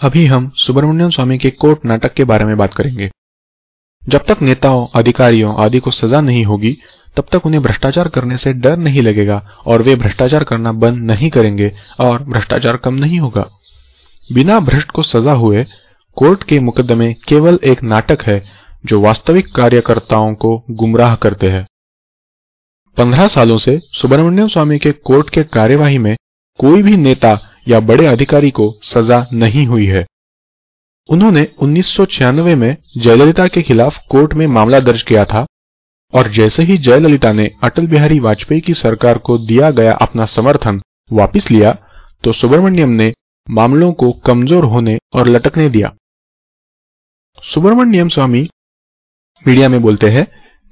अभी हम सुब्रमण्यम स्वामी के कोर्ट नाटक के बारे में बात करेंगे। जब तक नेताओं, अधिकारियों आदि को सजा नहीं होगी, तब तक उन्हें भ्रष्टाचार करने से डर नहीं लगेगा और वे भ्रष्टाचार करना बंद नहीं करेंगे और भ्रष्टाचार कम नहीं होगा। बिना भ्रष्ट को सजा हुए कोर्ट के मुकदमे केवल एक नाटक है, जो वास्तविक कार्यकर्ताओं को गुमराह करते हैं। पंद्रह सालों से सुब्रमण्यम स्वामी के कोर्ट के कार्यवाही में कोई भी नेता या बड़े अधिकारी को सजा नहीं हुई है। उन्होंने उन्नीस सौ छियानवे में जयललिता के खिलाफ कोर्ट में मामला दर्ज किया था और जैसे ही जयललिता ने अटल बिहारी वाजपेयी की सरकार को दिया गया अपना समर्थन वापस लिया तो सुब्रमण्यम ने मामलों को कमज़ोर होने और लटकने दिया। सुब्रमण्यम स्वामी मीडिया में बोलते हैं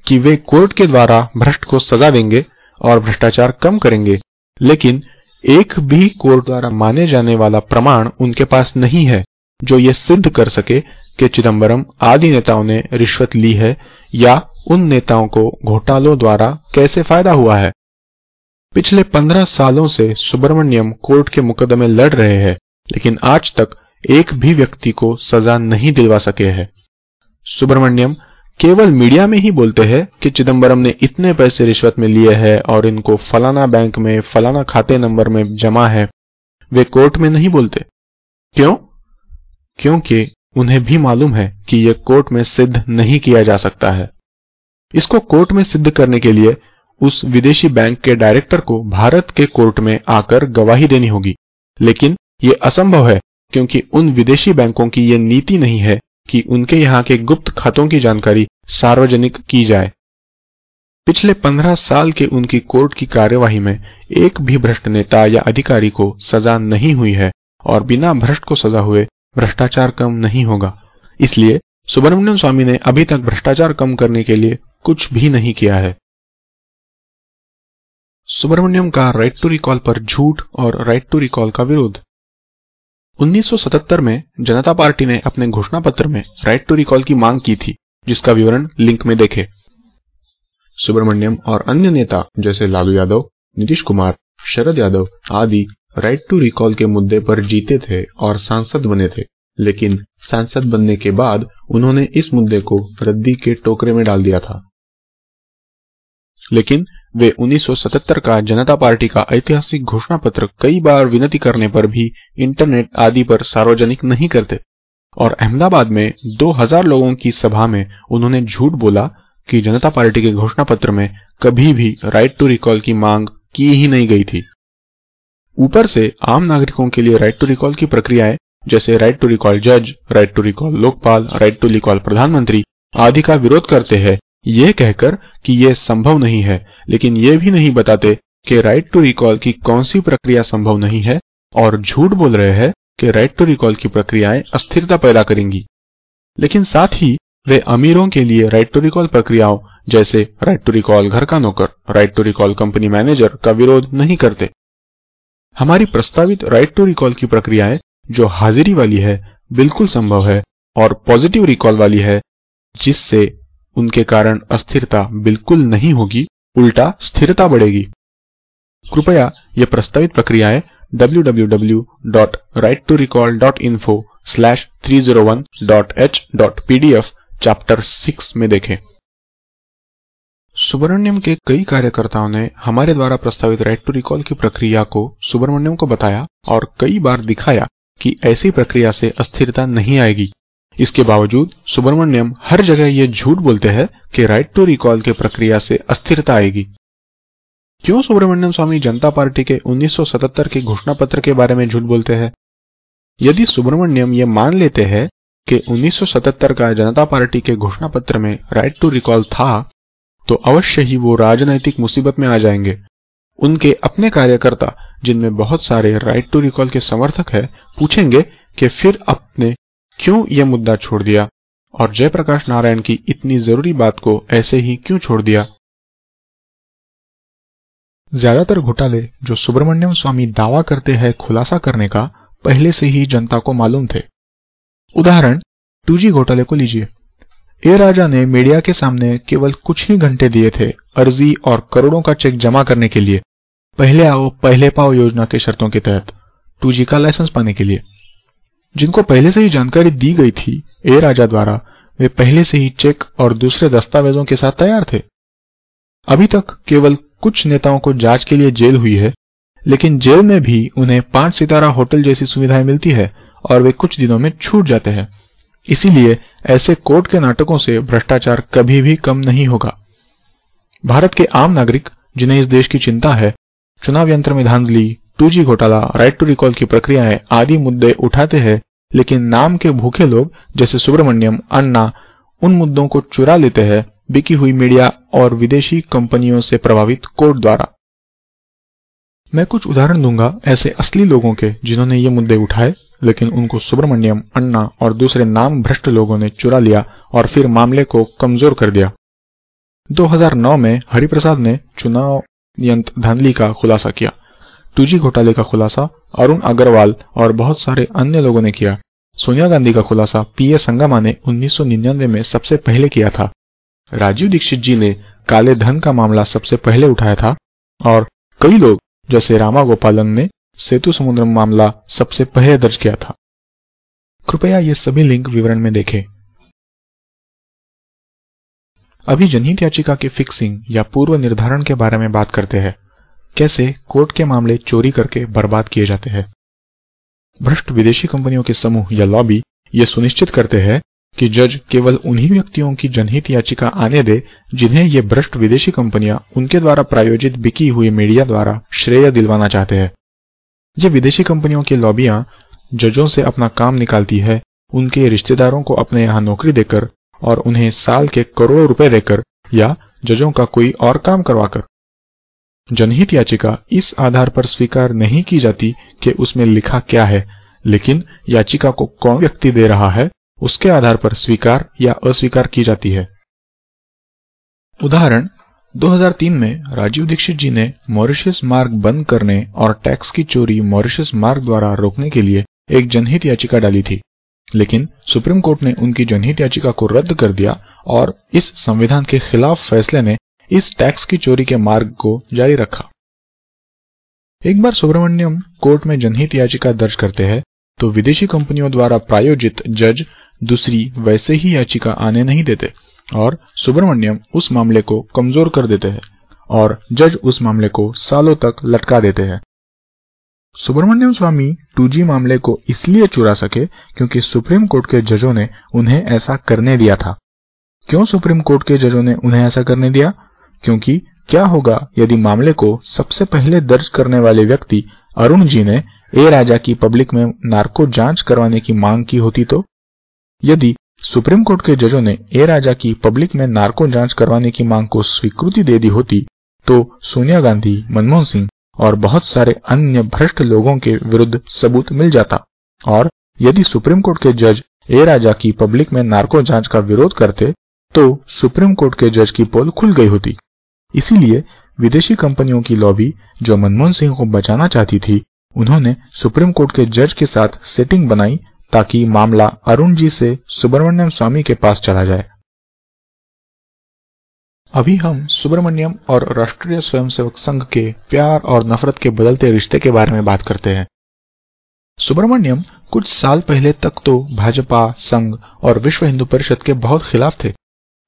कि वे कोर्ट के द्वारा भ्रष्ट को सजा देंगे और भ्रष्टाचार कम करेंगे, लेकिन एक भी कोर्ट द्वारा माने जाने वाला प्रमाण उनके पास नहीं है, जो ये सिद्ध कर सके कि चिदंबरम आदि नेताओं ने रिश्वत ली है या उन नेताओं को घोटालों द्वारा कैसे फ़ायदा हुआ है। पिछले पंद्रह सालों से सुब्रमण्यम कोर्ट के मुकदमे लड़ रहे हैं, लेकिन आज तक एक भी व्यक्ति को सजा नहीं दिलवा सके हैं। सुब्रमण्यम केवल मीडिया में ही बोलते हैं कि चिदंबरम ने इतने पैसे रिश्वत में लिए हैं और इनको फलाना बैंक में, फलाना खाते नंबर में जमा है। वे कोर्ट में नहीं बोलते। क्यों? क्योंकि उन्हें भी मालूम है कि यह कोर्ट में सिद्ध नहीं किया जा सकता है। इसको कोर्ट में सिद्ध करने के लिए उस विदेशी बैंक के डायरेक्टर को भारत के कोर्ट में आकर गवाही देनी होगी। लेकिन ये असंभव है, क्योंकि उन विदेशी बैंकों की ये नीति नहीं है कि उनके यहाँ के गुप्त खातों की जानकारी सार्वजनिक की जाए। पिछले पंद्रह साल के उनकी कोर्ट की कार्यवाही में एक भी भ्रष्ट नेता या अधिकारी को सजा नहीं हुई है और बिना भ्रष्ट को सजा हुए भ्रष्टाचार कम नहीं होगा। इसलिए सुब्रमण्यम स्वामी ने अभी तक भ्रष्टाचार कम करने के लिए कुछ भी नहीं किया है। सुब्रमण्यम का राइट टू रिकॉल पर झूठ और राइट टू रिकॉल का विरोध। 1977 में जनता पार्टी ने अपने घोषणा पत्र में राइट टू रिकॉल की मांग की थी, जिसका विवरण लिंक में देखें। सुब्रमण्यम और अन्य नेता जैसे लालू यादव, नीतीश कुमार, शरद यादव आदि राइट टू रिकॉल के मुद्दे पर जीते थे और सांसद बने थे। लेकिन सांसद बनने के बाद उन्होंने इस मुद्दे को रद्दी के टोकरे में डाल दिया था। लेकिन वे 1977 का जनता पार्टी का ऐतिहासिक घोषणा पत्र कई बार विनती करने पर भी इंटरनेट आदि पर सार्वजनिक नहीं करते। और अहमदाबाद में 2000 लोगों की सभा में उन्होंने झूठ बोला कि जनता पार्टी के घोषणा पत्र में कभी भी राइट टू रिकॉल की मांग की ही नहीं गई थी। ऊपर से आम नागरिकों के लिए राइट टू रिकॉल की प्रक्रियाएँ, जैसे राइट टू रिकॉल जज right to recall Lokpal right to recall प्रधानमंत्री, आदि का विरोध करते हैं। ये कहकर कि ये संभव नहीं है, लेकिन ये भी नहीं बताते कि राइट टू रिकॉल की कौन सी प्रक्रिया संभव नहीं है, और झूठ बोल रहे हैं कि राइट टू रिकॉल की प्रक्रियाएँ अस्थिरता पैदा करेंगी। लेकिन साथ ही वे अमीरों के लिए राइट टू रिकॉल प्रक्रियाओं, जैसे राइट टू रिकॉल घर का नौकर right to recall company manager का विरोध नहीं करते। हमारी प्रस्तावित राइट टू रिकॉल की प्रक्रियाएँ, जो हाजिरी वाली है, बिल्कुल संभव है, और पॉजिटिव रिकॉल वाली है, जिससे उनके कारण अस्थिरता बिल्कुल नहीं होगी, उल्टा स्थिरता बढ़ेगी। कृपया ये प्रस्तावित प्रक्रियाएँ www.righttorecall.info/301.h.pdf चैप्टर 6 में देखें। सुब्रमण्यम के कई कार्यकर्ताओं ने हमारे द्वारा प्रस्तावित राइट टू रिकॉल की प्रक्रिया को सुब्रमण्यम को बताया और कई बार दिखाया कि ऐसी प्रक्रिया से अस्थिरता नहीं आएगी। इसके बावजूद सुब्रमण्यम हर जगह ये झूठ बोलते हैं कि राइट टू रिकॉल के प्रक्रिया से अस्थिरता आएगी। क्यों सुब्रमण्यम स्वामी जनता पार्टी के 1977 के घोषणा पत्र के बारे में झूठ बोलते हैं? यदि सुब्रमण्यम ये मान लेते हैं कि 1977 का जनता पार्टी के घोषणा पत्र में राइट टू रिकॉल था तो अवश्य ही वो राजनैतिक मुसीबत में आ जाएँगे। उनके अपने कार्यकर्ता, जिनमें बहुत सारे राइट टू रिकॉल के समर्थक हैं, पूछेंगे कि फिर आपने क्यों यह मुद्दा छोड़ दिया? और जयप्रकाश नारायण की इतनी ज़रूरी बात को ऐसे ही क्यों छोड़ दिया? ज़्यादातर घोटाले जो सुब्रमण्यम स्वामी दावा करते हैं खुलासा करने का, पहले से ही जनता को मालूम थे। उदाहरण टू घोटाले को लीजिए। ए राजा ने मीडिया के सामने केवल कुछ ही घंटे दिए थे अर्जी और करोड़ों का चेक जमा करने के लिए। पहले आओ, पहले पाओ योजना के शर्तों के तहत। टू का लाइसेंस पाने के लिए। जिनको पहले से ही जानकारी दी गई थी ए राजा द्वारा, वे पहले से ही चेक और दूसरे दस्तावेजों के साथ तैयार थे। अभी तक केवल कुछ नेताओं को जाँच के लिए जेल हुई है, लेकिन जेल में भी उन्हें पाँच सितारा होटल जैसी सुविधाएँ मिलती है और वे कुछ दिनों में छूट जाते हैं। इसीलिए ऐसे कोर्ट के नाटकों से भ्रष्टाचार कभी भी कम नहीं होगा। भारत के आम नागरिक, जिन्हें इस देश की चिंता है, चुनाव यंत्र में धांधली टू घोटाला राइट टू रिकॉल की प्रक्रियाएँ आदि मुद्दे उठाते हैं, लेकिन नाम के भूखे लोग, जैसे सुब्रमण्यम, अन्ना, उन मुद्दों को चुरा लेते हैं, बिकी हुई मीडिया और विदेशी कंपनियों से प्रभावित कोर्ट द्वारा। मैं कुछ उदाहरण दूँगा ऐसे असली लोगों के, जिन्होंने ये मुद्दे उठाए, लेकिन उनको सुब्रमण्यम, अन्ना और दूसरे नाम भ्रष्ट लोगों ने चुरा लिया और फिर मामले को कमज़ोर कर दिया। 2009 में हरिप्रसाद ने चुनाव यंत्र धांधली का खुलासा किया। टूजी घोटाले का खुलासा अरुण अग्रवाल और बहुत सारे अन्य लोगों ने किया। सोनिया गांधी का खुलासा पी ए संगमा ने 1999 में सबसे पहले किया था। राजीव दीक्षित जी ने काले धन का मामला सबसे पहले उठाया था और कई लोग, जैसे रामा गोपालन ने सेतु समुद्र मामला सबसे पहले दर्ज किया था। कृपया ये सभी लिंक विवरण में देखें। अभी जनहित याचिका के फिक्सिंग या पूर्व निर्धारण के बारे में बात करते हैं। कैसे कोर्ट के मामले चोरी करके बर्बाद किए जाते हैं। भ्रष्ट विदेशी कंपनियों के समूह या लॉबी ये सुनिश्चित करते हैं कि जज केवल उन्हीं व्यक्तियों की जनहित याचिका आने दे, जिन्हें ये भ्रष्ट विदेशी कंपनियाँ उनके द्वारा प्रायोजित बिकी हुई मीडिया द्वारा श्रेय दिलवाना चाहते हैं। ये विदेशी कंपनियों की लॉबियाँ जजों से अपना काम निकालती है, उनके रिश्तेदारों को अपने यहाँ नौकरी देकर और उन्हें साल के करोड़ों रुपए देकर या जजों का कोई और काम करवाकर। जनहित याचिका इस आधार पर स्वीकार नहीं की जाती कि उसमें लिखा क्या है, लेकिन याचिका को कौन व्यक्ति दे रहा है, उसके आधार पर स्वीकार या अस्वीकार की जाती है। उदाहरण 2003 में राजीव दीक्षित जी ने मॉरिशस मार्ग बंद करने और टैक्स की चोरी मॉरिशस मार्ग द्वारा रोकने के लिए एक जनहित याचिका डाली थी, लेकिन सुप्रीम कोर्ट ने उनकी जनहित याचिका को रद्द कर दिया और इस संविधान के खिलाफ फैसले ने इस टैक्स की चोरी के मार्ग को जारी रखा। एक बार सुब्रमण्यम कोर्ट में जनहित याचिका दर्ज करते हैं तो विदेशी कंपनियों द्वारा प्रायोजित जज दूसरी वैसे ही याचिका आने नहीं देते, और सुब्रमण्यम उस मामले को कमज़ोर कर देते हैं, और जज उस मामले को सालों तक लटका देते हैं। सुब्रमण्यम स्वामी 2G मामले को इसलिए चुरा सके क्योंकि सुप्रीम कोर्ट के जजों ने उन्हें ऐसा करने दिया था। क्यों सुप्रीम कोर्ट के जजों ने उन्हें ऐसा करने दिया? क्योंकि क्या होगा यदि मामले को सबसे पहले दर्ज करने वाले व्यक्ति अरुण जी ने ए राजा की पब्लिक में नार्को जाँच करवाने की मांग की होती तो? यदि सुप्रीम कोर्ट के जजों ने ए राजा की पब्लिक में नार्को जाँच करवाने की मांग को स्वीकृति दे दी होती तो सोनिया गांधी, मनमोहन सिंह और बहुत सारे अन्य भ्रष्ट लोगों के विरुद्ध सबूत मिल जाता। और यदि सुप्रीम कोर्ट के जज ए राजा की पब्लिक में नार्को जाँच का विरोध करते तो सुप्रीम कोर्ट के जज की पोल खुल गई होती। इसीलिए विदेशी कंपनियों की लॉबी जो मनमोहन सिंह को बचाना चाहती थी, उन्होंने सुप्रीम कोर्ट के जज के साथ सेटिंग बनाई ताकि मामला अरुण जी से सुब्रमण्यम स्वामी के पास चला जाए। अभी हम सुब्रमण्यम और राष्ट्रीय स्वयंसेवक संघ के प्यार और नफरत के बदलते रिश्ते के बारे में बात करते हैं। सुब्रमण्यम कुछ साल पहले तक तो भाजपा, संघ और विश्व हिंदू परिषद के बहुत खिलाफ थे।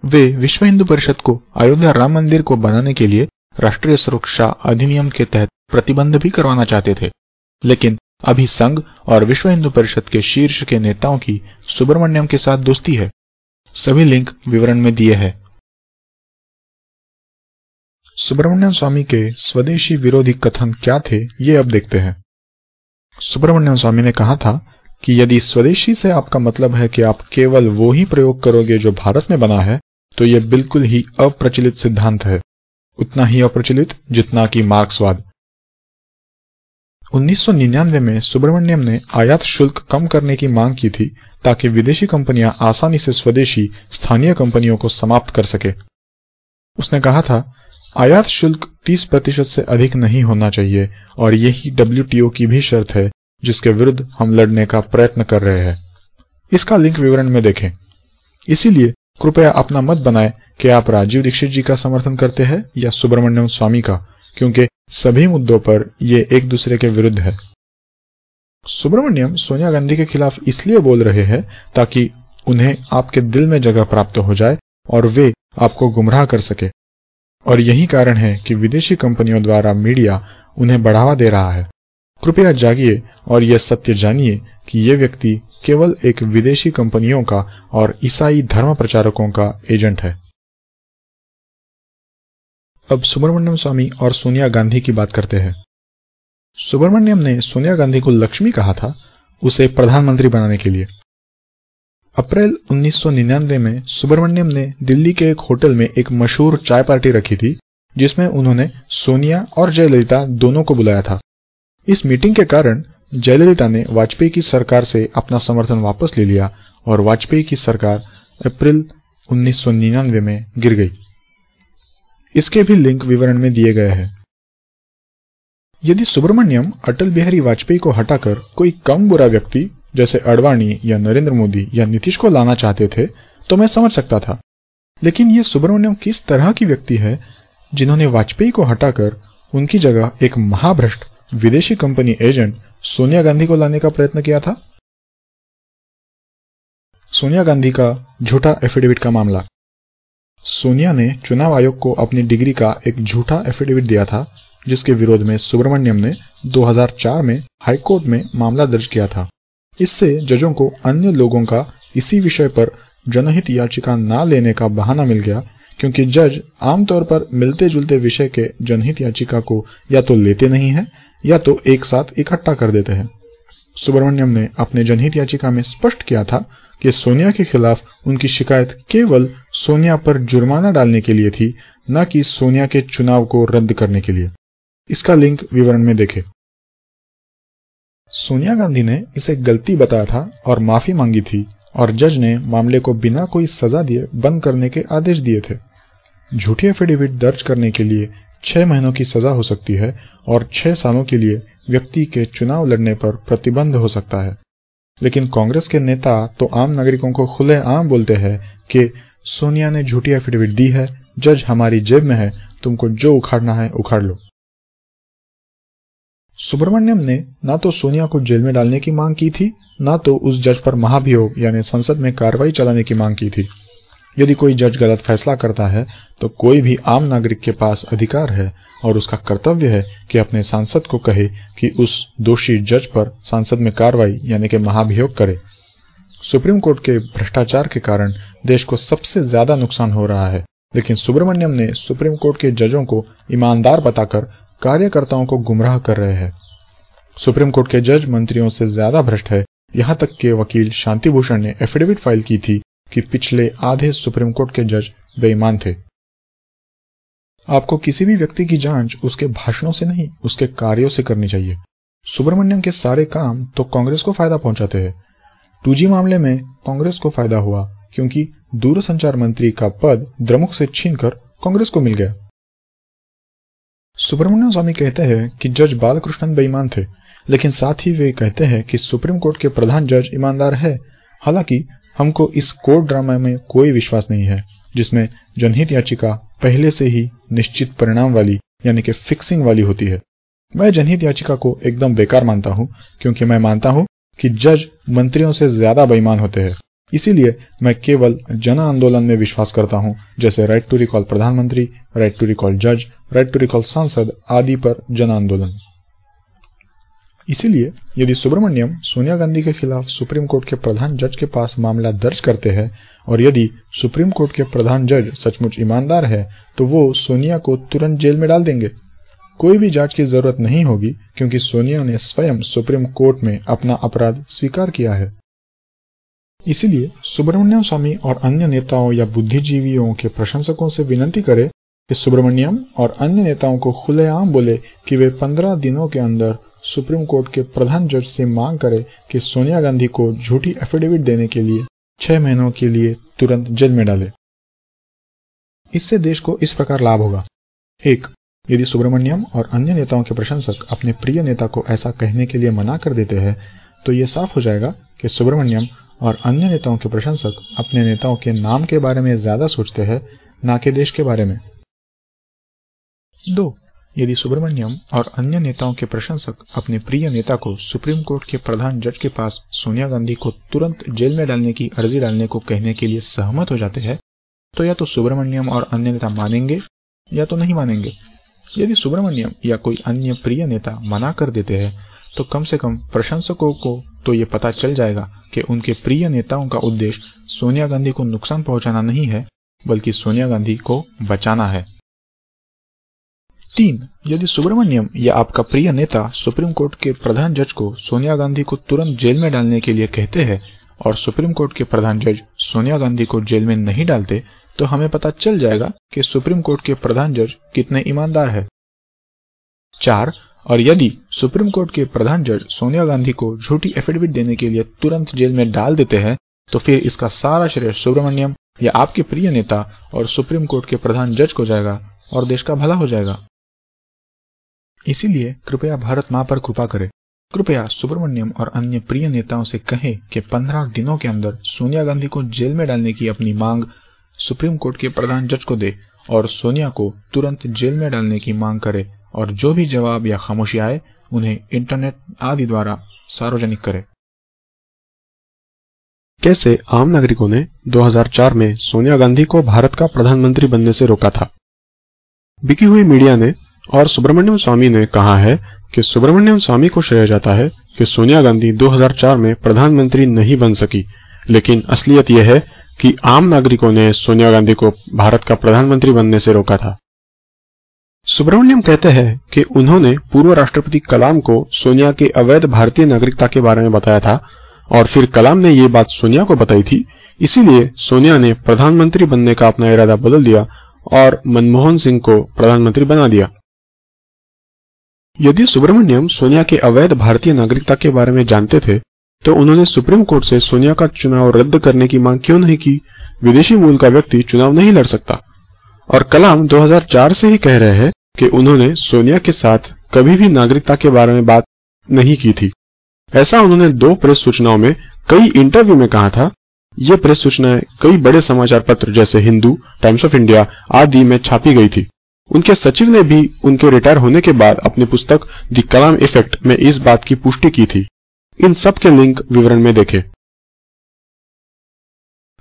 वे विश्व हिंदू परिषद को, अयोध्या राम मंदिर को बनाने के लिए राष्ट्रीय सुरक्षा अधिनियम के तहत प्रतिबंध भी करवाना चाहते थे। लेकिन अभी संघ और विश्व हिंदू परिषद के शीर्ष के नेताओं की सुब्रमण्यम के साथ दोस्ती है। सभी लिंक विवरण में दिए हैं। सुब्रमण्यम स्वामी के स्वदेशी विरोधी कथन क्या थे, ये अब देखते हैं। सुब्रमण्यम स्वामी ने कहा था कि यदि स्वदेशी से आपका मतलब है कि आप केवल वो ही प्रयोग करोगे जो भारत में बना है तो ये बिल्कुल ही अप्रचलित सिद्धांत है। उतना ही अप्रचलित जितना कि मार्क्सवाद। 1999 में सुब्रमण्यम ने आयात शुल्क कम करने की मांग की थी, ताकि विदेशी कंपनियाँ आसानी से स्वदेशी, स्थानीय कंपनियों को समाप्त कर सके। उसने कहा था, आयात शुल्क 30 प्रतिशत से अधिक नहीं होना चाहिए, और यही डब्ल्यूटीओ की भी शर्त है जिसके विरुद्ध हम लड़ने का प्रयत्न कर रहे हैं। इसका लिंक विवरण में देखें। इसीलिए कृपया अपना मत बनाएँ कि आप राजीव दीक्षित जी का समर्थन करते हैं या सुब्रमण्यम स्वामी का, क्योंकि सभी मुद्दों पर ये एक दूसरे के विरुद्ध है। सुब्रमण्यम सोनिया गांधी के खिलाफ इसलिए बोल रहे हैं ताकि उन्हें आपके दिल में जगह प्राप्त हो जाए और वे आपको गुमराह कर सके। और यही कारण है कि विदेशी कंपनियों द्वारा मीडिया उन्हें बढ़ावा दे रहा है। कृपया जागिए और यह सत्य जानिए कि ये व्यक्ति केवल एक विदेशी कंपनियों का और ईसाई धर्म प्रचारकों का एजेंट है। अब सुब्रमण्यम स्वामी और सोनिया गांधी की बात करते हैं। सुब्रमण्यम ने सोनिया गांधी को लक्ष्मी कहा था, उसे प्रधानमंत्री बनाने के लिए। अप्रैल 1999 में सुब्रमण्यम ने दिल्ली के एक होटल में एक मशहूर चाय पार्टी रखी थी, जिसमें उन्होंने सोनिया और जयललिता दोनों को बुलाया था। इस मीटिंग के कारण जयललिता ने वाजपेयी की सरकार से अपना समर्थन वापस ले लिया और वाजपेयी की सरकार अप्रैल 1999 में गिर गई। इसके भी लिंक विवरण में दिए गए हैं। यदि सुब्रमण्यम अटल बिहारी वाजपेयी को हटाकर कोई कम बुरा व्यक्ति, जैसे अडवाणी या नरेंद्र मोदी या नीतीश को लाना चाहते थे तो मैं समझ सकता था। लेकिन ये सुब्रमण्यम किस तरह की व्यक्ति है, जिन्होंने वाजपेयी को हटाकर उनकी जगह एक महाभ्रष्ट विदेशी कंपनी एजेंट सोनिया गांधी को लाने का प्रयत्न किया था? सोनिया गांधी का झूठा एफिडेविट का मामला। सोनिया ने चुनाव आयोग को अपनी डिग्री का एक झूठा एफिडेविट दिया था, जिसके विरोध में सुब्रमण्यम ने 2004 में हाईकोर्ट में मामला दर्ज किया था। इससे जजों को अन्य लोगों का इसी विषय पर जनहित याचिका न लेने का बहाना मिल गया क्योंकि जज आमतौर पर मिलते जुलते विषय के जनहित याचिका को या तो लेते नहीं है, या तो एक साथ इकट्ठा कर देते हैं। सुब्रमण्यम ने अपने जनहित याचिका में स्पष्ट किया था कि सोनिया के खिलाफ उनकी शिकायत केवल सोनिया पर जुर्माना डालने के लिए थी, न कि सोनिया के चुनाव को रद्द करने के लिए। इसका लिंक विवरण में देखें। सोनिया गांधी ने इसे गलती बताया था और माफ़ी मांगी थी। और जज ने मामले को बिना कोई सजा दिए बंद करने के आदेश दिए थे। झूठी एफिडेविट दर्ज करने के लिए छह महीनों की सजा हो सकती है और छह सालों के लिए व्यक्ति के चुनाव लड़ने पर प्रतिबंध हो सकता है। लेकिन कांग्रेस के नेता तो आम नागरिकों को खुले आम बोलते हैं कि, सोनिया ने झूठी एफिडेविट दी है, जज हमारी जेब में है, तुमको जो उखाड़ना है उखाड़ लो। सुब्रमण्यम ने न तो सोनिया को जेल में डालने की मांग की थी, न तो उस जज पर महाभियोग, यानी संसद में कार्रवाई चलाने की मांग की थी। यदि कोई जज गलत फैसला करता है तो कोई भी आम नागरिक के पास अधिकार है और उसका कर्तव्य है कि अपने सांसद को कहे कि उस दोषी जज पर सांसद में कार्रवाई, यानी कि महाभियोग करे। सुप्रीम कोर्ट के भ्रष्टाचार के कारण देश को सबसे ज़्यादा नुकसान हो रहा है, लेकिन सुब्रमण्यम ने सुप्रीम कोर्ट के जजों को ईमानदार बताकर कार्यकर्ताओं को गुमराह कर रहे हैं। सुप्रीम कोर्ट के जज मंत्रियों से ज़्यादा भ्रष्ट है। यहाँ तक के वकील शांति भूषण ने एफिडेविट फ़ाइल की थी कि पिछले आधे सुप्रीम कोर्ट के जज बेईमान थे। आपको किसी भी व्यक्ति की जाँच उसके भाषणों से नहीं, उसके कार्यों से करनी चाहिए। सुब्रमण्यम के सारे काम तो कांग्रेस को फ़ायदा पहुंचाते हैं। टू मामले में कांग्रेस को फ़ायदा हुआ, क्योंकि दूरसंचार मंत्री का पद द्रमुक से छीनकर कांग्रेस को मिल गया। सुब्रमण्यम स्वामी कहते हैं कि जज बालकृष्णन बेईमान थे, लेकिन साथ ही वे कहते हैं कि सुप्रीम कोर्ट के प्रधान जज ईमानदार है। हालाँकि हमको इस कोर्ट ड्रामा में कोई विश्वास नहीं है, जिसमें जनहित याचिका पहले से ही निश्चित परिणाम वाली, यानी कि फिक्सिंग वाली होती है। मैं जनहित याचिका को एकदम बेकार मानता हूँ, क्योंकि मैं मानता हूँ कि जज मंत्रियों से ज़्यादा बेईमान होते हैं। इसीलिए मैं केवल जन आंदोलन में विश्वास करता हूँ, जैसे राइट टू रिकॉल प्रधानमंत्री राइट टू रिकॉल जज राइट टू रिकॉल सांसद आदि पर जन आंदोलन। इसीलिए यदि सुब्रमण्यम सोनिया गांधी के खिलाफ सुप्रीम कोर्ट के प्रधान जज के पास मामला दर्ज करते हैं, और यदि सुप्रीम कोर्ट के प्रधान जज सचमुच ईमानदार है तो वो सोनिया को तुरंत जेल में डाल देंगे। कोई भी जाँच की ज़रूरत नहीं होगी, क्योंकि सोनिया ने स्वयं सुप्रीम कोर्ट में अपना अपराध स्वीकार किया है। इसीलिए सुब्रमण्यम स्वामी और अन्य नेताओं या बुद्धिजीवियों के प्रशंसकों से विनती करें कि सुब्रमण्यम और अन्य नेताओं को खुलेआम बोले कि वे पंद्रह दिनों के अंदर सुप्रीम कोर्ट के प्रधान जज से मांग करें कि सोनिया गांधी को झूठी एफिडेविट देने के लिए छह महीनों के लिए तुरंत जेल में डाले। इससे देश को इस प्रकार लाभ होगा। एक, यदि सुब्रमण्यम और अन्य नेताओं के प्रशंसक अपने प्रिय नेता को ऐसा कहने के लिए मना कर देते हैं तो ये साफ़ हो जाएगा कि सुब्रमण्यम और अन्य नेताओं के प्रशंसक अपने नेताओं के नाम के बारे में ज़्यादा सोचते हैं, न कि देश के बारे में। दो, यदि सुब्रमण्यम और अन्य नेताओं के प्रशंसक अपने प्रिय नेता को सुप्रीम कोर्ट के प्रधान जज के पास सोनिया गांधी को तुरंत जेल में डालने की अर्जी डालने को कहने के लिए सहमत हो जाते हैं तो या तो सुब्रमण्यम और अन्य नेता मानेंगे या तो नहीं मानेंगे। यदि सुब्रमण्यम या कोई अन्य प्रिय नेता मना कर देते हैं तो कम से कम प्रशंसकों को तो ये पता चल जाएगा कि उनके प्रिय नेताओं का उद्देश्य सोनिया गांधी को नुकसान पहुंचाना नहीं है, बल्कि सोनिया गांधी को बचाना है। तीन, यदि सुब्रमण्यम या आपका प्रिय नेता सुप्रीम कोर्ट के प्रधान जज को सोनिया गांधी को तुरंत जेल में डालने के लिए कहते हैं और सुप्रीम कोर्ट के प्रधान जज सोनिया गांधी को जेल में नहीं डालते तो हमें पता चल जाएगा कि सुप्रीम कोर्ट के प्रधान जज कितने ईमानदार है। चार, और यदि सुप्रीम कोर्ट के प्रधान जज सोनिया गांधी को झूठी एफिडेविट देने के लिए तुरंत जेल में डाल देते हैं तो फिर इसका सारा श्रेय सुब्रमण्यम या आपके प्रिय नेता और सुप्रीम कोर्ट के प्रधान जज को जाएगा और देश का भला हो जाएगा। इसीलिए कृपया भारत माँ पर कृपा करें। कृपया सुब्रमण्यम और अन्य प्रिय नेताओं से कहें कि 15 दिनों के अंदर सोनिया गांधी को जेल में डालने की अपनी मांग सुप्रीम कोर्ट के प्रधान जज को दे और सोनिया को तुरंत जेल में डालने की मांग करे और जो भी जवाब या खामोशी आए उन्हें इंटरनेट आदि द्वारा सार्वजनिक करें। कैसे आम नागरिकों ने 2004 में सोनिया गांधी को भारत का प्रधानमंत्री बनने से रोका था? बिकी हुई मीडिया ने और सुब्रमण्यम स्वामी ने कहा है कि सुब्रमण्यम स्वामी को श्रेय जाता है कि सोनिया गांधी 2004 में प्रधानमंत्री नहीं बन सकी। लेकिन असलियत यह है कि आम नागरिकों ने सोनिया गांधी को भारत का प्रधानमंत्री बनने से रोका था। सुब्रमण्यम कहते हैं कि उन्होंने पूर्व राष्ट्रपति कलाम को सोनिया के अवैध भारतीय नागरिकता के बारे में बताया था, और फिर कलाम ने ये बात सोनिया को बताई थी। इसीलिए सोनिया ने प्रधानमंत्री बनने का अपना इरादा बदल दिया और मनमोहन सिंह को प्रधानमंत्री बना दिया। यदि सुब्रमण्यम सोनिया के अवैध भारतीय नागरिकता के बारे में जानते थे तो उन्होंने सुप्रीम कोर्ट से सोनिया का चुनाव रद्द करने की मांग क्यों नहीं की? विदेशी मूल का व्यक्ति चुनाव नहीं लड़ सकता। और कलाम 2004 से ही कह रहे हैं कि उन्होंने सोनिया के साथ कभी भी नागरिकता के बारे में बात नहीं की थी। ऐसा उन्होंने दो प्रेस सूचनाओं में, कई इंटरव्यू में कहा था। ये प्रेस सूचनाएँ कई बड़े समाचार पत्र जैसे हिंदू टाइम्स ऑफ़ इंडिया आदि में छापी गई थी। उनके सचिव ने भी उनके रिटायर होने के बाद अपनी पुस्तक द कलाम इफ़ेक्ट में इस बात की पुष्टि की थी। इन सब के लिंक विवरण में देखें।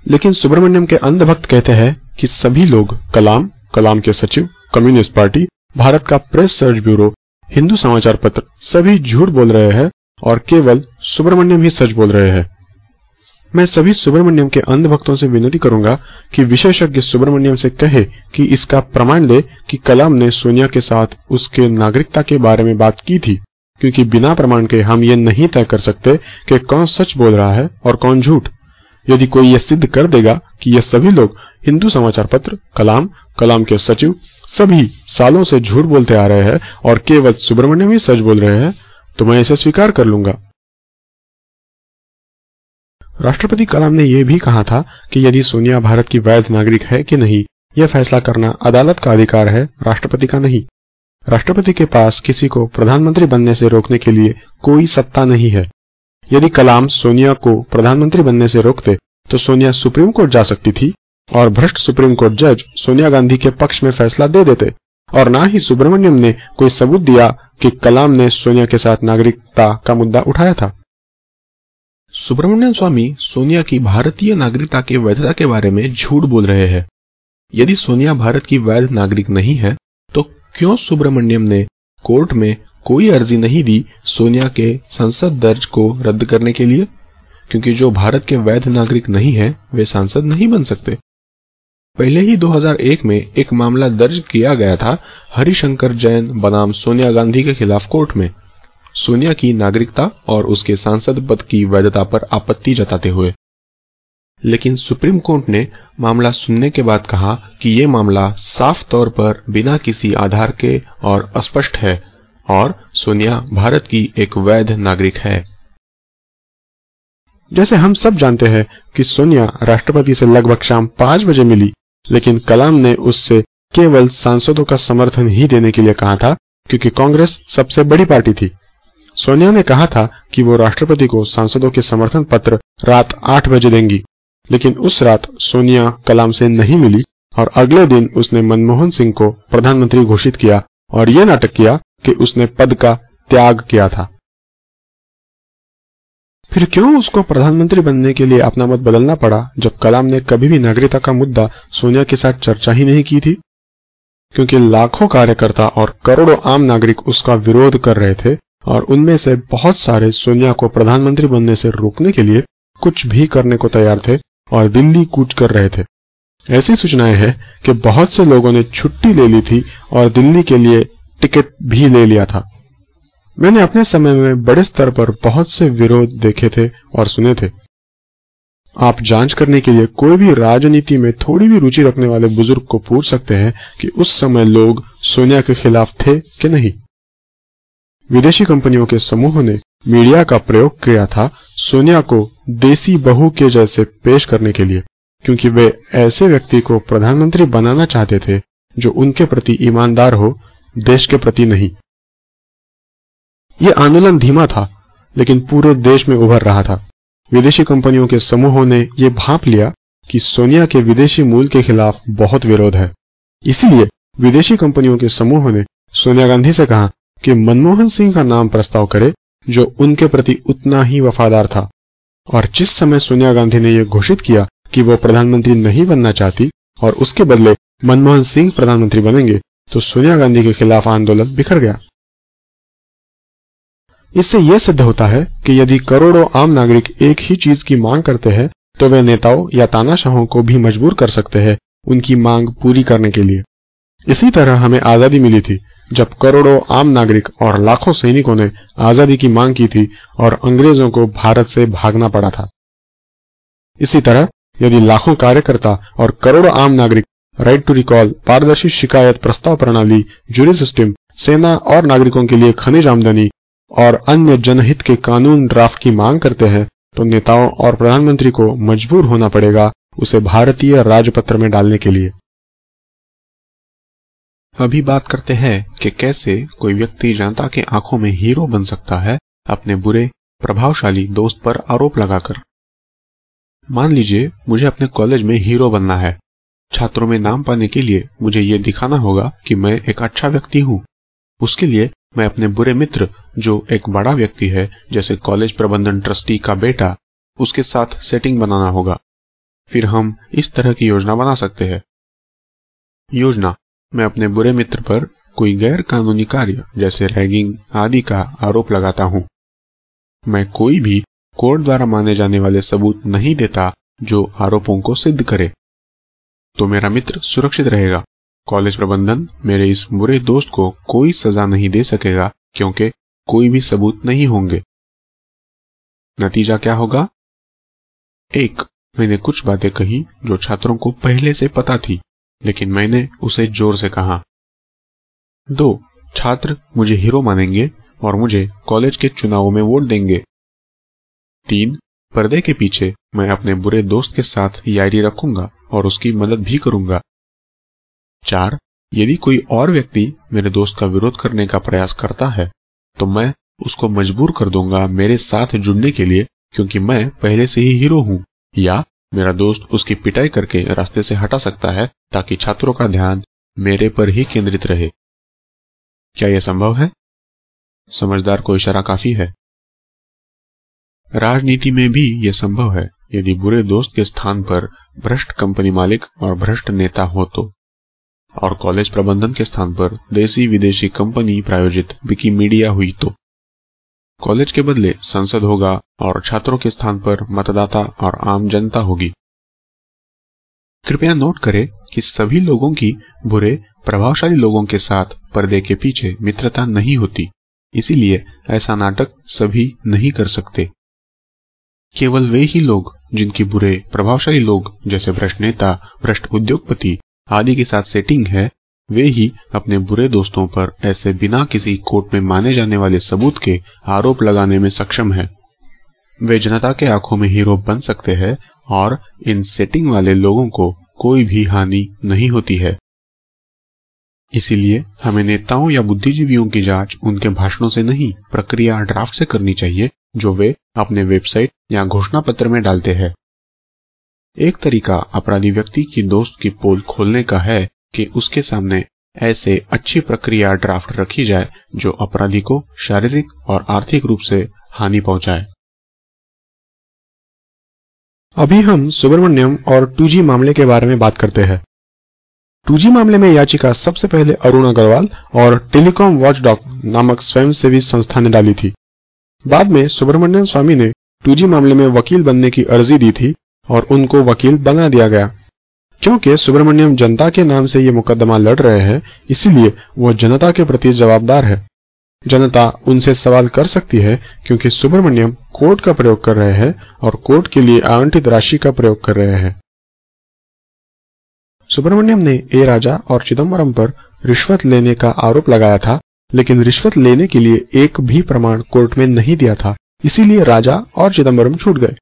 लेकिन सुब्रमण्यम के अंधभक्त कहते हैं कि सभी लोग कलाम कलाम के सचिव कम्युनिस्ट पार्टी भारत का प्रेस सर्च ब्यूरो, हिंदू समाचार पत्र, सभी झूठ बोल रहे हैं और केवल सुब्रमण्यम ही सच बोल रहे हैं। मैं सभी सुब्रमण्यम के अंधभक्तों से विनती करूँगा कि विशेषज्ञ सुब्रमण्यम से कहे कि इसका प्रमाण दे कि कलाम ने सोनिया के साथ उसके नागरिकता के बारे में बात की थी, क्योंकि बिना प्रमाण के हम ये नहीं तय कर सकते कि कौन सच बोल रहा है और कौन झूठ। यदि कोई यह सिद्ध कर देगा कि ये सभी लोग हिंदू समाचार पत्र, कलाम कलाम के सचिव सभी सालों से झूठ बोलते आ रहे हैं और केवल सुब्रमण्यम ही सच बोल रहे हैं तो मैं इसे स्वीकार कर लूँगा। राष्ट्रपति कलाम ने यह भी कहा था कि यदि सोनिया भारत की वैध नागरिक है कि नहीं, यह फैसला करना अदालत का अधिकार है, राष्ट्रपति का नहीं। राष्ट्रपति के पास किसी को प्रधानमंत्री बनने से रोकने के लिए कोई सत्ता नहीं है। यदि कलाम सोनिया को प्रधानमंत्री बनने से रोकते तो सोनिया सुप्रीम कोर्ट जा सकती थी। और भ्रष्ट सुप्रीम कोर्ट जज सोनिया गांधी के पक्ष में फैसला दे देते, और न ही सुब्रमण्यम ने कोई सबूत दिया कि कलाम ने सोनिया के साथ नागरिकता का मुद्दा उठाया था। सुब्रमण्यम स्वामी सोनिया की भारतीय नागरिकता के वैधता के बारे में झूठ बोल रहे हैं। यदि सोनिया भारत की वैध नागरिक नहीं है तो क्यों सुब्रमण्यम ने कोर्ट में कोई अर्जी नहीं दी सोनिया के संसद दर्ज को रद्द करने के लिए? क्योंकि जो भारत के वैध नागरिक नहीं है, वे सांसद नहीं बन सकते। पहले ही 2001 में एक मामला दर्ज किया गया था हरिशंकर जैन बनाम सोनिया गांधी के खिलाफ कोर्ट में। सोनिया की नागरिकता और उसके सांसद पद की वैधता पर आपत्ति जताते हुए। लेकिन सुप्रीम कोर्ट ने मामला सुनने के बाद कहा कि ये मामला साफ़ तौर पर बिना किसी आधार के और अस्पष्ट है और सोनिया भारत की एक वैध नागरिक है। जैसे हम सब जानते हैं कि सोनिया राष्ट्रपति से लगभग शाम पाँच बजे मिली। लेकिन कलाम ने उससे केवल सांसदों का समर्थन ही देने के लिए कहा था, क्योंकि कांग्रेस सबसे बड़ी पार्टी थी। सोनिया ने कहा था कि वो राष्ट्रपति को सांसदों के समर्थन पत्र रात आठ बजे देंगी। लेकिन उस रात सोनिया कलाम से नहीं मिली और अगले दिन उसने मनमोहन सिंह को प्रधानमंत्री घोषित किया और यह नाटक किया कि उसने पद का त्याग किया था। फिर क्यों उसको प्रधानमंत्री बनने के लिए अपना मत बदलना पड़ा, जब कलाम ने कभी भी नागरिकता का मुद्दा सोनिया के साथ चर्चा ही नहीं की थी? क्योंकि लाखों कार्यकर्ता और करोड़ों आम नागरिक उसका विरोध कर रहे थे और उनमें से बहुत सारे सोनिया को प्रधानमंत्री बनने से रोकने के लिए कुछ भी करने को तैयार थे और दिल्ली कूच कर रहे थे। ऐसी सूचनाएँ हैं कि बहुत से लोगों ने छुट्टी ले ली थी और दिल्ली के लिए टिकट भी ले लिया था। मैंने अपने समय में बड़े स्तर पर बहुत से विरोध देखे थे और सुने थे। आप जाँच करने के लिए कोई भी राजनीति में थोड़ी भी रुचि रखने वाले बुज़ुर्ग को पूछ सकते हैं कि उस समय लोग सोनिया के खिलाफ थे कि नहीं। विदेशी कंपनियों के समूह ने मीडिया का प्रयोग किया था सोनिया को देसी बहू के जैसे पेश करने के लिए, क्योंकि वे ऐसे व्यक्ति को प्रधानमंत्री बनाना चाहते थे जो उनके प्रति ईमानदार हो, देश के प्रति नहीं। ये आंदोलन धीमा था, लेकिन पूरे देश में उभर रहा था। विदेशी कंपनियों के समूहों ने यह भाप लिया कि सोनिया के विदेशी मूल के खिलाफ बहुत विरोध है। इसीलिए विदेशी कंपनियों के समूह ने सोनिया गांधी से कहा कि मनमोहन सिंह का नाम प्रस्ताव करे, जो उनके प्रति उतना ही वफादार था। और जिस समय सोनिया गांधी ने यह घोषित किया कि वो प्रधानमंत्री नहीं बनना चाहती और उसके बदले मनमोहन सिंह प्रधानमंत्री बनेंगे तो सोनिया गांधी के खिलाफ आंदोलन बिखर गया। इससे यह सिद्ध होता है कि यदि करोड़ों आम नागरिक एक ही चीज़ की मांग करते हैं तो वे नेताओं या तानाशाहों को भी मजबूर कर सकते हैं उनकी मांग पूरी करने के लिए। इसी तरह हमें आज़ादी मिली थी, जब करोड़ों आम नागरिक और लाखों सैनिकों ने आज़ादी की मांग की थी और अंग्रेज़ों को भारत से भागना पड़ा था। इसी तरह, यदि लाखों कार्यकर्ता और करोड़ों आम नागरिक राइट टू रिकॉल पारदर्शी शिकायत प्रस्ताव प्रणाली जूरी सिस्टम सेना और नागरिकों के लिए खनिज आमदनी और अन्य जनहित के कानून ड्राफ्ट की मांग करते हैं तो नेताओं और प्रधानमंत्री को मजबूर होना पड़ेगा उसे भारतीय राजपत्र में डालने के लिए। अभी बात करते हैं कि कैसे कोई व्यक्ति जनता के आँखों में हीरो बन सकता है अपने बुरे, प्रभावशाली दोस्त पर आरोप लगाकर। मान लीजिए, मुझे अपने कॉलेज में हीरो बनना है। छात्रों में नाम पाने के लिए मुझे ये दिखाना होगा कि मैं एक अच्छा व्यक्ति हूँ। उसके लिए मैं अपने बुरे मित्र, जो एक बड़ा व्यक्ति है, जैसे कॉलेज प्रबंधन ट्रस्टी का बेटा, उसके साथ सेटिंग बनाना होगा। फिर हम इस तरह की योजना बना सकते हैं। योजना, मैं अपने बुरे मित्र पर कोई गैर कानूनी कार्य, जैसे रैगिंग आदि का आरोप लगाता हूँ। मैं कोई भी कोर्ट द्वारा माने जाने वाले सबूत नहीं देता, जो आरोपों को सिद्ध करे। तो मेरा मित्र सुरक्षित रहेगा। कॉलेज प्रबंधन मेरे इस बुरे दोस्त को कोई सजा नहीं दे सकेगा, क्योंकि कोई भी सबूत नहीं होंगे। नतीजा क्या होगा? एक, मैंने कुछ बातें कही जो छात्रों को पहले से पता थी, लेकिन मैंने उसे ज़ोर से कहा। दो, छात्र मुझे हीरो मानेंगे और मुझे कॉलेज के चुनावों में वोट देंगे। तीन, पर्दे के पीछे मैं अपने बुरे दोस्त के साथ यारी रखूँगा और उसकी मदद भी करूँगा। चार, यदि कोई और व्यक्ति मेरे दोस्त का विरोध करने का प्रयास करता है तो मैं उसको मजबूर कर दूँगा मेरे साथ जुड़ने के लिए, क्योंकि मैं पहले से ही हीरो हूँ। या मेरा दोस्त उसकी पिटाई करके रास्ते से हटा सकता है, ताकि छात्रों का ध्यान मेरे पर ही केंद्रित रहे। क्या यह संभव है? समझदार को इशारा काफ़ी है। राजनीति में भी यह संभव है, यदि बुरे दोस्त के स्थान पर भ्रष्ट कंपनी मालिक और भ्रष्ट नेता हो तो। और कॉलेज प्रबंधन के स्थान पर देसी विदेशी कंपनी प्रायोजित विकीमीडिया हुई तो। कॉलेज के बदले संसद होगा और छात्रों के स्थान पर मतदाता और आम जनता होगी। कृपया नोट करें कि सभी लोगों की बुरे, प्रभावशाली लोगों के साथ पर्दे के पीछे मित्रता नहीं होती, इसीलिए ऐसा नाटक सभी नहीं कर सकते। केवल वे ही लोग जिनकी बुरे, प्रभावशाली लोग जैसे भ्रष्ट नेता, भ्रष्ट उद्योगपति आदि के साथ सेटिंग है, वे ही अपने बुरे दोस्तों पर ऐसे बिना किसी कोर्ट में माने जाने वाले सबूत के आरोप लगाने में सक्षम है। वे जनता के आँखों में हीरो बन सकते हैं और इन सेटिंग वाले लोगों को कोई भी हानि नहीं होती है। इसीलिए हमें नेताओं या बुद्धिजीवियों की जाँच उनके भाषणों से नहीं, प्रक्रिया ड्राफ्ट से करनी चाहिए, जो वे अपने वेबसाइट या घोषणा पत्र में डालते हैं। एक तरीका अपराधी व्यक्ति की दोस्त की पोल खोलने का है कि उसके सामने ऐसे अच्छी प्रक्रिया ड्राफ्ट रखी जाए जो अपराधी को शारीरिक और आर्थिक रूप से हानि पहुँचाए। अभी हम सुब्रमण्यम और 2G मामले के बारे में बात करते हैं। 2G मामले में याचिका सबसे पहले अरुण अग्रवाल और टेलीकॉम वॉचडॉग नामक स्वयंसेवी संस्था ने डाली थी। बाद में सुब्रमण्यम स्वामी ने 2G मामले में वकील बनने की अर्जी दी थी और उनको वकील बना दिया गया। क्योंकि सुब्रमण्यम जनता के नाम से ये मुकदमा लड़ रहे हैं, इसीलिए वो जनता के प्रति जवाबदार है। जनता उनसे सवाल कर सकती है, क्योंकि सुब्रमण्यम कोर्ट का प्रयोग कर रहे हैं और कोर्ट के लिए आवंटित राशि का प्रयोग कर रहे हैं। सुब्रमण्यम ने ए राजा और चिदम्बरम पर रिश्वत लेने का आरोप लगाया था, लेकिन रिश्वत लेने के लिए एक भी प्रमाण कोर्ट में नहीं दिया था, इसीलिए राजा और चिदम्बरम छूट गए।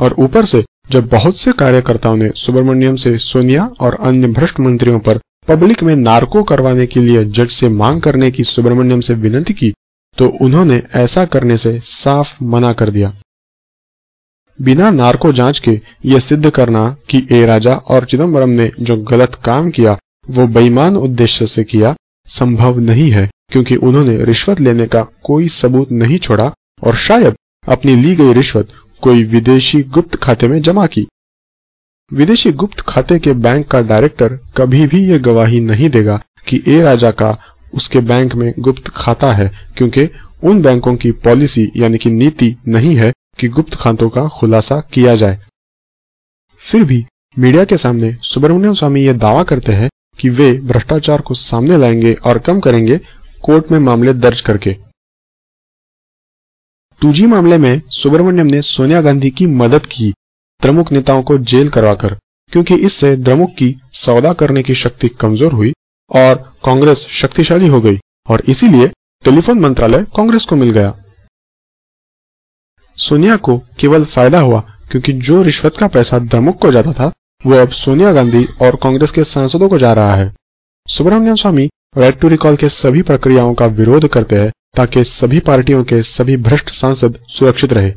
और ऊपर से जब बहुत से कार्यकर्ताओं ने सुब्रमण्यम से सोनिया और अन्य भ्रष्ट मंत्रियों पर पब्लिक में नार्को करवाने के लिए जज से मांग करने की सुब्रमण्यम से विनती की तो उन्होंने ऐसा करने से साफ़ मना कर दिया। बिना नार्को जाँच के यह सिद्ध करना कि ए राजा और चिदम्बरम ने जो गलत काम किया, वो बेईमान उद्देश्य से किया, संभव नहीं है, क्योंकि उन्होंने रिश्वत लेने का कोई सबूत नहीं छोड़ा, और शायद अपनी ली गई रिश्वत कोई विदेशी गुप्त खाते में जमा की। विदेशी गुप्त खाते के बैंक का डायरेक्टर कभी भी ये गवाही नहीं देगा कि ए राजा का उसके बैंक में गुप्त खाता है, क्योंकि उन बैंकों की पॉलिसी यानी कि नीति नहीं है कि गुप्त खातों का खुलासा किया जाए। फिर भी मीडिया के सामने सुब्रमण्यम स्वामी ये दावा करते हैं कि वे भ्रष्टाचार को सामने लाएँगे और कम करेंगे कोर्ट में मामले दर्ज करके। 2G मामले में सुब्रमण्यम ने सोनिया गांधी की मदद की, द्रमुक नेताओं को जेल करवाकर, क्योंकि इससे द्रमुक की सौदा करने की शक्ति कमज़ोर हुई और कांग्रेस शक्तिशाली हो गई और इसीलिए टेलीफोन मंत्रालय कांग्रेस को मिल गया। सोनिया को केवल फ़ायदा हुआ क्योंकि जो रिश्वत का पैसा द्रमुक को जाता था वो अब सोनिया गांधी और कांग्रेस के सांसदों को जा रहा है। Subramaniam Swamy right to recall के सभी प्रक्रियाओं का विरोध करते हैं ताकि सभी पार्टियों के सभी भ्रष्ट सांसद सुरक्षित रहे।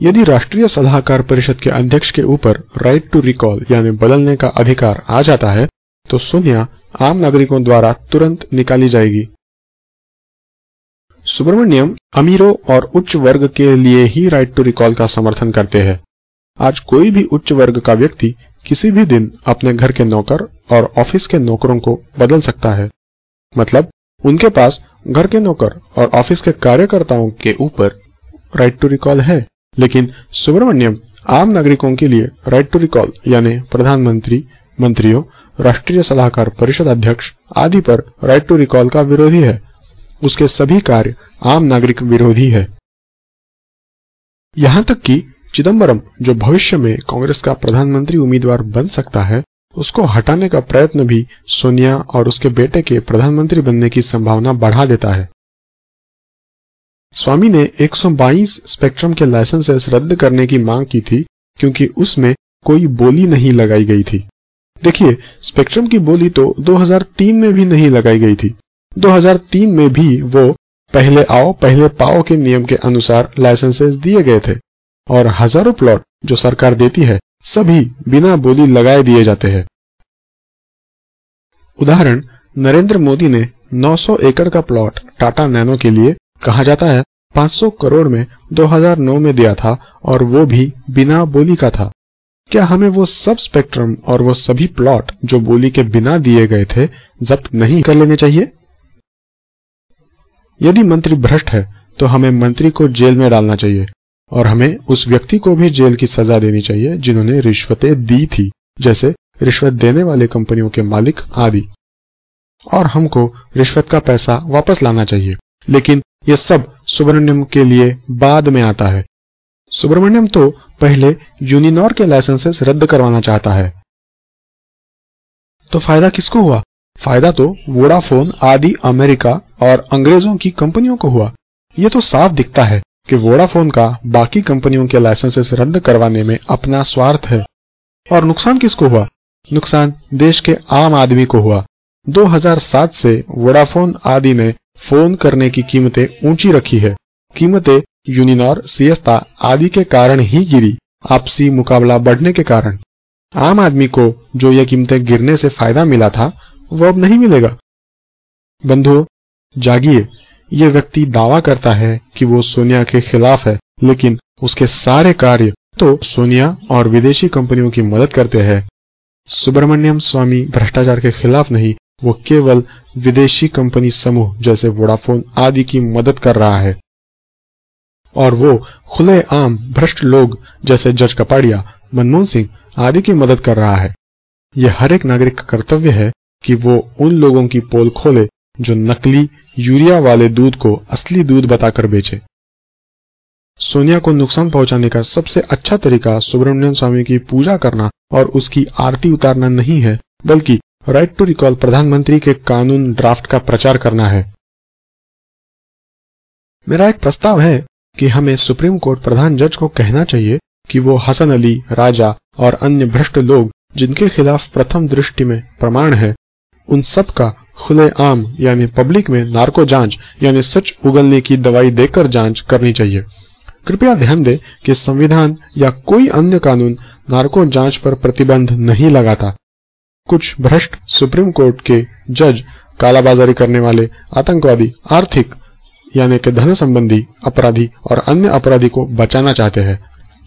यदि राष्ट्रीय सलाहकार परिषद के अध्यक्ष के ऊपर राइट टू रिकॉल यानी बदलने का अधिकार आ जाता है तो सोनिया आम नागरिकों द्वारा तुरंत निकाली जाएगी। सुब्रमण्यम अमीरों और उच्च वर्ग के लिए ही राइट टू रिकॉल का समर्थन करते हैं। आज कोई भी उच्च वर्ग का व्यक्ति किसी भी दिन अपने घर के नौकर और ऑफ़िस के नौकरों को बदल सकता है। मतलब उनके पास घर के नौकर और ऑफ़िस के कार्यकर्ताओं के ऊपर राइट टू रिकॉल है। लेकिन सुब्रमण्यम आम नागरिकों के लिए राइट टू रिकॉल यानी प्रधानमंत्री, मंत्रियों, राष्ट्रीय सलाहकार परिषद अध्यक्ष आदि पर राइट टू रिकॉल का विरोधी है। उसके सभी कार्य आम नागरिक विरोधी है। यहाँ तक कि चिदम्बरम जो भविष्य में कांग्रेस का प्रधानमंत्री उम्मीदवार बन सकता है उसको हटाने का प्रयत्न भी सोनिया और उसके बेटे के प्रधानमंत्री बनने की संभावना बढ़ा देता है। स्वामी ने 122 स्पेक्ट्रम के लाइसेंसेस रद्द करने की मांग की थी क्योंकि उसमें कोई बोली नहीं लगाई गई थी। देखिए, स्पेक्ट्रम की बोली तो 2003 में भी नहीं लगाई गई थी। 2003 में भी वो पहले आओ, पहले पाओ के नियम के अनुसार लाइसेंसेस दिए गए थे। और हज़ारों प्लॉट जो सरकार देती है सभी बिना बोली लगाए दिए जाते हैं। उदाहरण, नरेंद्र मोदी ने 900 एकड़ का प्लॉट टाटा नैनो के लिए कहा जाता है 500 करोड़ में 2009 में दिया था और वो भी बिना बोली का था। क्या हमें वो सब स्पेक्ट्रम और वो सभी प्लॉट जो बोली के बिना दिए गए थे जब्त नहीं कर लेने चाहिए? यदि मंत्री भ्रष्ट है तो हमें मंत्री को जेल में डालना चाहिए। और हमें उस व्यक्ति को भी जेल की सजा देनी चाहिए जिन्होंने रिश्वतें दी थी, जैसे रिश्वत देने वाले कंपनियों के मालिक आदि। और हमको रिश्वत का पैसा वापस लाना चाहिए। लेकिन यह सब सुब्रमण्यम के लिए बाद में आता है। सुब्रमण्यम तो पहले यूनिनॉर के लाइसेंसेस रद्द करवाना चाहता है। तो फ़ायदा किसको हुआ? फ़ायदा तो वोडाफोन आदि अमेरिका और अंग्रेज़ों की कंपनियों को हुआ। ये तो साफ़ दिखता है। कि वोडाफोन का बाकी कंपनियों के लाइसेंसेस रद्द करवाने में अपना स्वार्थ है। और नुकसान किसको हुआ? नुकसान देश के आम आदमी को हुआ। 2007 से वोडाफोन आदि ने फ़ोन करने की कीमतें ऊँची रखी है। कीमतें यूनिनॉर सियस्ता आदि के कारण ही गिरी, आपसी मुकाबला बढ़ने के कारण। आम आदमी को जो ये कीमतें गिरने से फ़ायदा मिला था, वो अब नहीं मिलेगा। बंधुओं, जागिए। ये व्यक्ति दावा करता है कि वो सोनिया के खिलाफ है, लेकिन उसके सारे कार्य तो सोनिया और विदेशी कंपनियों की मदद करते हैं। सुब्रमण्यम स्वामी भ्रष्टाचार के खिलाफ नहीं, वो केवल विदेशी कंपनी समूह जैसे वोडाफोन आदि की मदद कर रहा है। और वो खुले आम भ्रष्ट लोग जैसे जज कपाड़िया, मनमोहन सिंह आदि की मदद कर रहा है। यह हर एक नागरिक का कर्तव्य है कि वो उन लोगों की पोल खोले जो नकली यूरिया वाले दूध को असली दूध बताकर बेचे। सोनिया को नुकसान पहुँचाने का सबसे अच्छा तरीका सुब्रमण्यम स्वामी की पूजा करना और उसकी आरती उतारना नहीं है, बल्कि राइट टू रिकॉल प्रधानमंत्री के कानून ड्राफ्ट का प्रचार करना है। मेरा एक प्रस्ताव है कि हमें सुप्रीम कोर्ट प्रधान जज को कहना चाहिए कि वो हसन अली, राजा और अन्य भ्रष्ट लोग जिनके खिलाफ प्रथम दृष्टि में प्रमाण है, उन सब का खुले आम, यानी पब्लिक में नार्को जाँच, यानी सच उगलने की दवाई देकर जाँच करनी चाहिए। कृपया ध्यान दें कि संविधान या कोई अन्य कानून नार्को जाँच पर प्रतिबंध नहीं लगाता। कुछ भ्रष्ट सुप्रीम कोर्ट के जज, कालाबाजारी करने वाले, आतंकवादी, आर्थिक, यानी कि धन संबंधी अपराधी और अन्य अपराधी को बचाना चाहते हैं।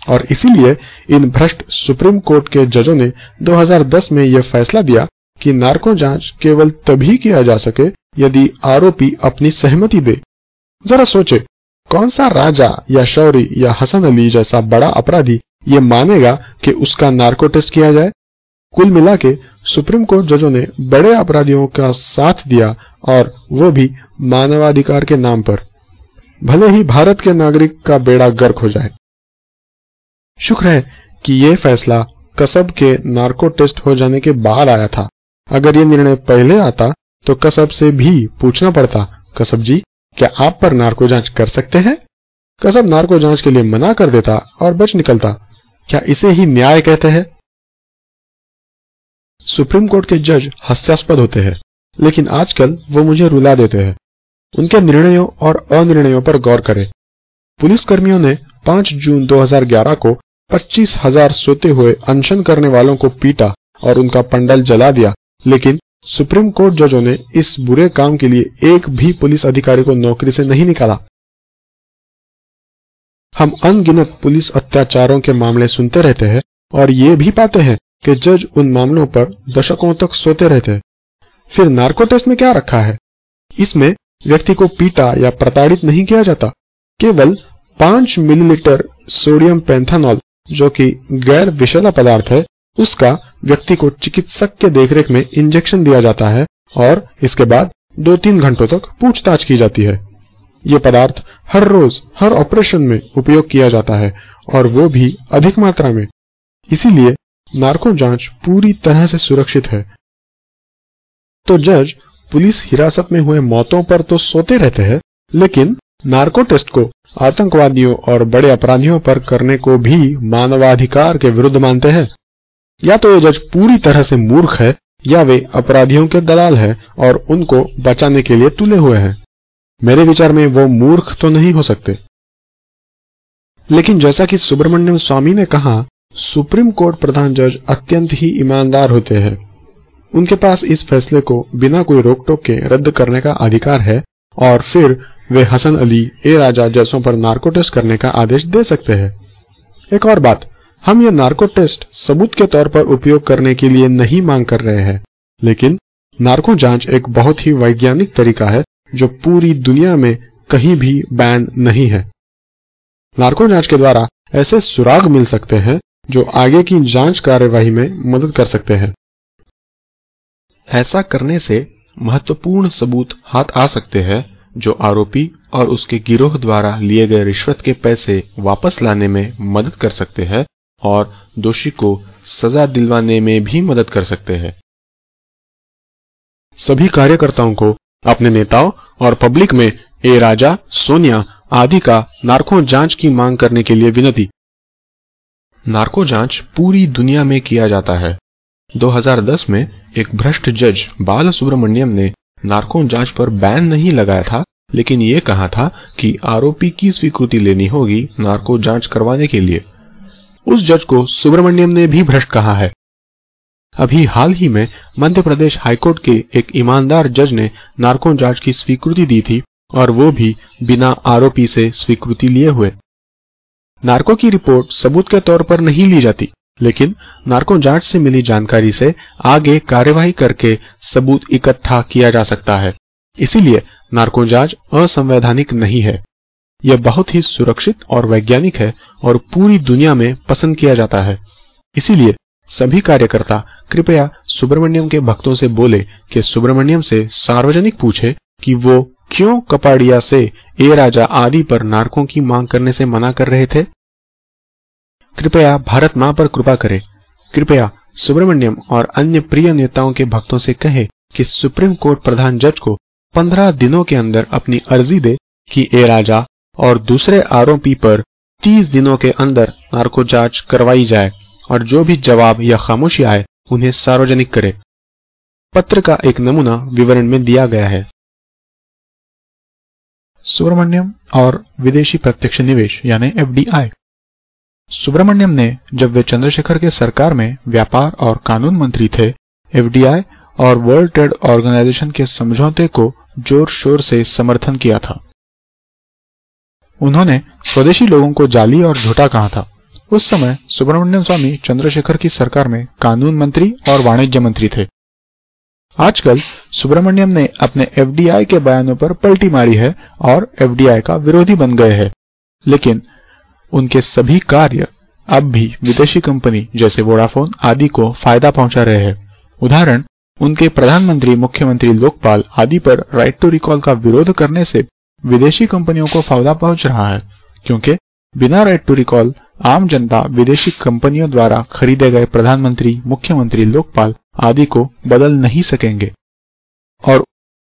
और इसीलिए इन भ्रष्ट सुप्रीम कोर्ट के जजों ने 2010 में यह फैसला दिया कि नार्को जाँच केवल तभी किया जा सके यदि आरोपी अपनी सहमति दे। जरा सोचे, कौन सा राजा या शौरी या हसन अली जैसा बड़ा अपराधी ये मानेगा कि उसका नार्को टेस्ट किया जाए? कुल मिला के सुप्रीम कोर्ट जजों ने बड़े अपराधियों का साथ दिया और वो भी मानवाधिकार के नाम पर। भले ही भारत के नागरिक का बेड़ा गर्क हो जाए। शुक्र है कि ये फैसला कसब के नार्को टेस्ट हो जाने के बाद आया था। अगर ये निर्णय पहले आता तो कसब से भी पूछना पड़ता, कसब जी, क्या आप पर नार्को जाँच कर सकते हैं? कसब नार्को जाँच के लिए मना कर देता और बच निकलता। क्या इसे ही न्याय कहते हैं? सुप्रीम कोर्ट के जज हास्यास्पद होते हैं, लेकिन आजकल वो मुझे रुला देते हैं। उनके निर्णयों और अनिर्णयों पर गौर करें। पुलिसकर्मियों ने 5 जून 2011 को पच्चीस हज़ार सोते हुए अनशन करने वालों को पीटा और उनका पंडल जला दिया। लेकिन सुप्रीम कोर्ट जजों ने इस बुरे काम के लिए एक भी पुलिस अधिकारी को नौकरी से नहीं निकाला। हम अनगिनत पुलिस अत्याचारों के मामले सुनते रहते हैं और ये भी पाते हैं कि जज उन मामलों पर दशकों तक सोते रहते हैं। फिर नार्को टेस्ट में क्या रखा है? इसमें व्यक्ति को पीटा या प्रताड़ित नहीं किया जाता। केवल पाँच मिलीलीटर सोडियम पेंथानॉल, जो कि गैर विषैला पदार्थ है उसका व्यक्ति को चिकित्सक के देखरेख में इंजेक्शन दिया जाता है और इसके बाद दो तीन घंटों तक पूछताछ की जाती है। ये पदार्थ हर रोज, हर ऑपरेशन में उपयोग किया जाता है और वो भी अधिक मात्रा में। इसीलिए नार्को जाँच पूरी तरह से सुरक्षित है। तो जज, पुलिस हिरासत में हुए मौतों पर तो सोते रहते हैं, लेकिन नार्को टेस्ट को आतंकवादियों और बड़े अपराधियों पर करने को भी मानवाधिकार के विरुद्ध मानते हैं। या तो ये जज पूरी तरह से मूर्ख है, या वे अपराधियों के दलाल है और उनको बचाने के लिए तुले हुए हैं। मेरे विचार में वो मूर्ख तो नहीं हो सकते। लेकिन जैसा कि सुब्रमण्यम स्वामी ने कहा, सुप्रीम कोर्ट प्रधान जज अत्यंत ही ईमानदार होते हैं। उनके पास इस फैसले को बिना कोई रोक टोक के रद्द करने का अधिकार है और फिर वे हसन अली, ए राजा जैसों पर नार्को टेस्ट करने का आदेश दे सकते हैं। एक और बात हम ये नार्को टेस्ट सबूत के तौर पर उपयोग करने के लिए नहीं मांग कर रहे हैं, लेकिन नार्को जाँच एक बहुत ही वैज्ञानिक तरीका है जो पूरी दुनिया में कहीं भी बैन नहीं है। नार्को जाँच के द्वारा ऐसे सुराग मिल सकते हैं जो आगे की जाँच कार्यवाही में मदद कर सकते हैं। ऐसा करने से महत्वपूर्ण सबूत हाथ आ सकते हैं जो आरोपी और उसके गिरोह द्वारा लिए गए रिश्वत के पैसे वापस लाने में मदद कर सकते हैं और दोषी को सजा दिलवाने में भी मदद कर सकते हैं। सभी कार्यकर्ताओं को अपने नेताओं और पब्लिक में ए राजा, सोनिया आदि का नार्को जाँच की मांग करने के लिए विनती। नार्को जाँच पूरी दुनिया में किया जाता है। 2010 में एक भ्रष्ट जज बाल सुब्रमण्यम ने नार्को जाँच पर बैन नहीं लगाया था, लेकिन ये कहा था कि आरोपी की स्वीकृति लेनी होगी नार्को जाँच करवाने के लिए। उस जज को सुब्रमण्यम ने भी भ्रष्ट कहा है। अभी हाल ही में मध्य प्रदेश हाईकोर्ट के एक ईमानदार जज ने नार्को जाँच की स्वीकृति दी थी और वो भी बिना आरोपी से स्वीकृति लिए हुए। नार्को की रिपोर्ट सबूत के तौर पर नहीं ली जाती, लेकिन नार्को जाँच से मिली जानकारी से आगे कार्यवाही करके सबूत इकट्ठा किया जा सकता है। इसीलिए नार्को जाँच असंवैधानिक नहीं है। यह बहुत ही सुरक्षित और वैज्ञानिक है और पूरी दुनिया में पसंद किया जाता है। इसीलिए सभी कार्यकर्ता कृपया सुब्रमण्यम के भक्तों से बोले कि सुब्रमण्यम से सार्वजनिक पूछे कि वो क्यों कपाड़िया से ए राजा आदि पर नारकों की मांग करने से मना कर रहे थे? कृपया भारत माँ पर कृपा करें। कृपया सुब्रमण्यम और अन्य प्रिय नेताओं के भक्तों से कहे कि सुप्रीम कोर्ट प्रधान जज को 15 दिनों के अंदर अपनी अर्जी दे कि ए राजा और दूसरे आरोपी पर 30 दिनों के अंदर नार्को जाँच करवाई जाए और जो भी जवाब या खामोशी आए, उन्हें सार्वजनिक करे। पत्र का एक नमूना विवरण में दिया गया है। सुब्रमण्यम और विदेशी प्रत्यक्ष निवेश, यानी एफडीआई सुब्रमण्यम ने, जब वे चंद्रशेखर के सरकार में व्यापार और कानून मंत्री थे एफडीआई और वर्ल्ड ट्रेड ऑर्गेनाइजेशन के समझौते को ज़ोर शोर से समर्थन किया था। उन्होंने स्वदेशी लोगों को जाली और झूठा कहा था। उस समय सुब्रमण्यम स्वामी चंद्रशेखर की सरकार में कानून मंत्री और वाणिज्य मंत्री थे। आजकल सुब्रमण्यम ने अपने एफडीआई के बयानों पर पलटी मारी है और एफडीआई का विरोधी बन गए हैं। लेकिन उनके सभी कार्य अब भी विदेशी कंपनी जैसे वोडाफोन आदि को फ़ायदा पहुँचा रहे हैं। उदाहरण, उनके प्रधानमंत्री मुख्यमंत्री लोकपाल आदि पर राइट टू रिकॉल का विरोध करने से विदेशी कंपनियों को फ़ायदा पहुँच रहा है, क्योंकि बिना राइट टू रिकॉल आम जनता विदेशी कंपनियों द्वारा खरीदे गए प्रधानमंत्री, मुख्यमंत्री, लोकपाल आदि को बदल नहीं सकेंगे। और